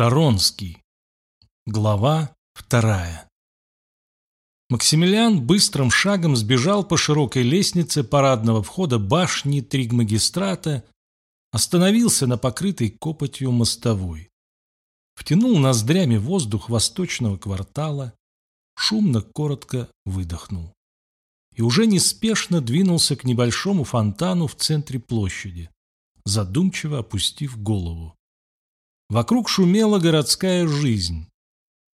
Таронский. Глава вторая. Максимилиан быстрым шагом сбежал по широкой лестнице парадного входа башни Тригмагистрата, остановился на покрытой копотью мостовой. Втянул ноздрями воздух восточного квартала, шумно, коротко выдохнул. И уже неспешно двинулся к небольшому фонтану в центре площади, задумчиво опустив голову. Вокруг шумела городская жизнь.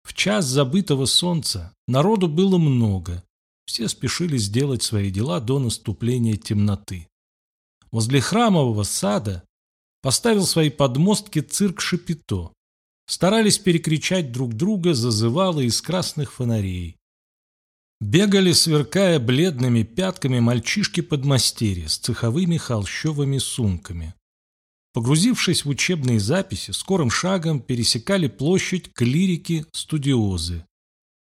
В час забытого солнца народу было много. Все спешили сделать свои дела до наступления темноты. Возле храмового сада поставил свои подмостки цирк Шапито. Старались перекричать друг друга зазывалы из красных фонарей. Бегали, сверкая бледными пятками, мальчишки-подмастерья с цеховыми холщовыми сумками. Погрузившись в учебные записи, скорым шагом пересекали площадь клирики-студиозы.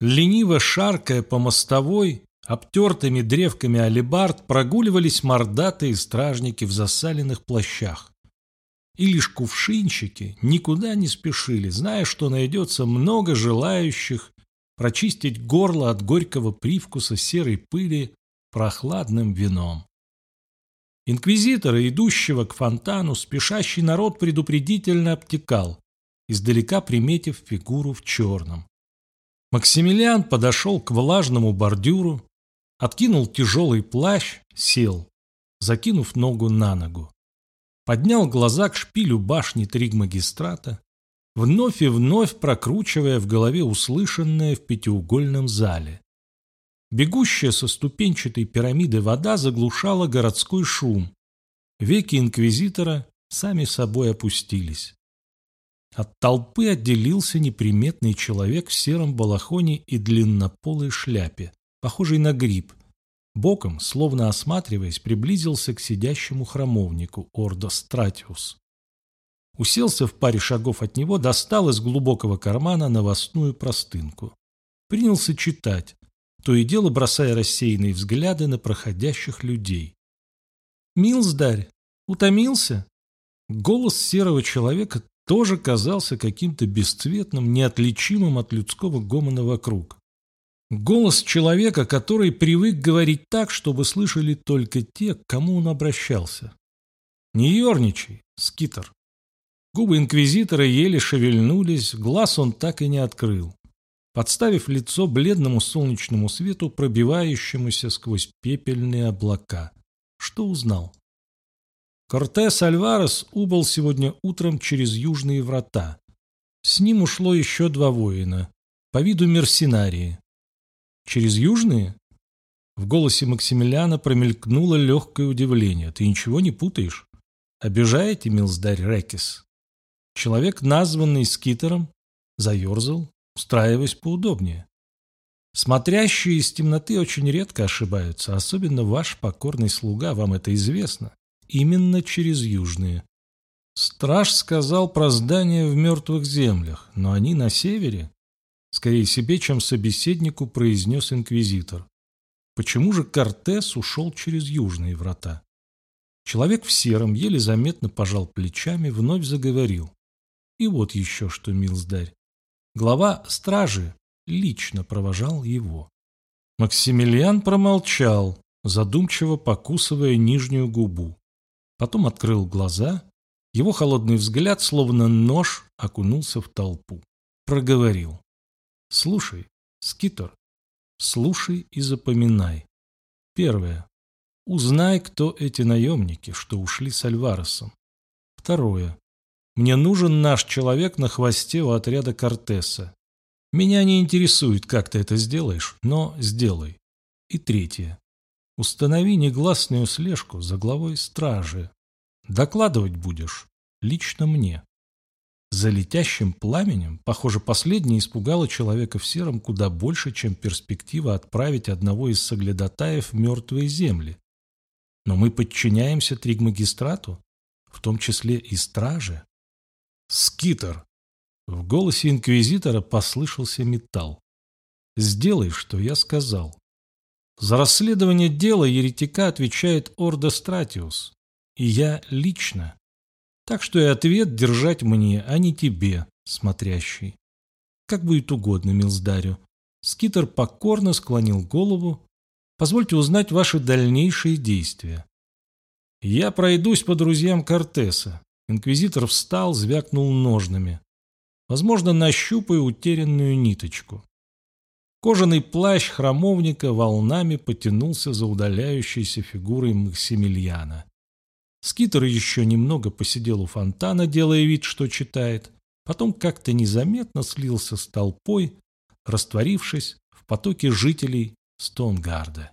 Лениво шаркая по мостовой, обтертыми древками алебард прогуливались мордатые стражники в засаленных плащах. И лишь кувшинщики никуда не спешили, зная, что найдется много желающих прочистить горло от горького привкуса серой пыли прохладным вином. Инквизитора, идущего к фонтану, спешащий народ предупредительно обтекал, издалека приметив фигуру в черном. Максимилиан подошел к влажному бордюру, откинул тяжелый плащ, сел, закинув ногу на ногу. Поднял глаза к шпилю башни Тригмагистрата, вновь и вновь прокручивая в голове услышанное в пятиугольном зале. Бегущая со ступенчатой пирамиды вода заглушала городской шум. Веки инквизитора сами собой опустились. От толпы отделился неприметный человек в сером балахоне и длиннополой шляпе, похожий на гриб. Боком, словно осматриваясь, приблизился к сидящему храмовнику Ордо Стратиус. Уселся в паре шагов от него, достал из глубокого кармана новостную простынку. Принялся читать, то и дело бросая рассеянные взгляды на проходящих людей. «Милздарь, утомился?» Голос серого человека тоже казался каким-то бесцветным, неотличимым от людского гомона вокруг. Голос человека, который привык говорить так, чтобы слышали только те, к кому он обращался. «Не ерничай, скитер!» Губы инквизитора еле шевельнулись, глаз он так и не открыл подставив лицо бледному солнечному свету, пробивающемуся сквозь пепельные облака. Что узнал? Кортес Альварес убыл сегодня утром через южные врата. С ним ушло еще два воина, по виду мерсенарии. Через южные? В голосе Максимилиана промелькнуло легкое удивление. Ты ничего не путаешь? Обижаете, милздарь Рекис? Человек, названный скитером, заерзал, устраиваясь поудобнее. Смотрящие из темноты очень редко ошибаются, особенно ваш покорный слуга, вам это известно. Именно через южные. Страж сказал про здания в мертвых землях, но они на севере. Скорее себе, чем собеседнику произнес инквизитор. Почему же Кортес ушел через южные врата? Человек в сером еле заметно пожал плечами, вновь заговорил. И вот еще что, милздарь. Глава стражи лично провожал его. Максимилиан промолчал, задумчиво покусывая нижнюю губу. Потом открыл глаза. Его холодный взгляд, словно нож, окунулся в толпу. Проговорил. «Слушай, Скитор, слушай и запоминай. Первое. Узнай, кто эти наемники, что ушли с Альваресом. Второе. Мне нужен наш человек на хвосте у отряда Кортеса. Меня не интересует, как ты это сделаешь, но сделай. И третье. Установи негласную слежку за главой стражи. Докладывать будешь лично мне. За летящим пламенем, похоже, последнее испугало человека в сером куда больше, чем перспектива отправить одного из соглядатаев в мертвые земли. Но мы подчиняемся Тригмагистрату, в том числе и страже. «Скитер!» В голосе инквизитора послышался металл. «Сделай, что я сказал. За расследование дела еретика отвечает Ордо Стратиус, и я лично. Так что и ответ держать мне, а не тебе, смотрящий. Как будет угодно, Милздарю. Скитер покорно склонил голову. Позвольте узнать ваши дальнейшие действия. Я пройдусь по друзьям Кортеса. Инквизитор встал, звякнул ножными. Возможно, нащупаю утерянную ниточку. Кожаный плащ храмовника волнами потянулся за удаляющейся фигурой Максимилиана. Скитер еще немного посидел у фонтана, делая вид, что читает, потом как-то незаметно слился с толпой, растворившись в потоке жителей Стоунгарда.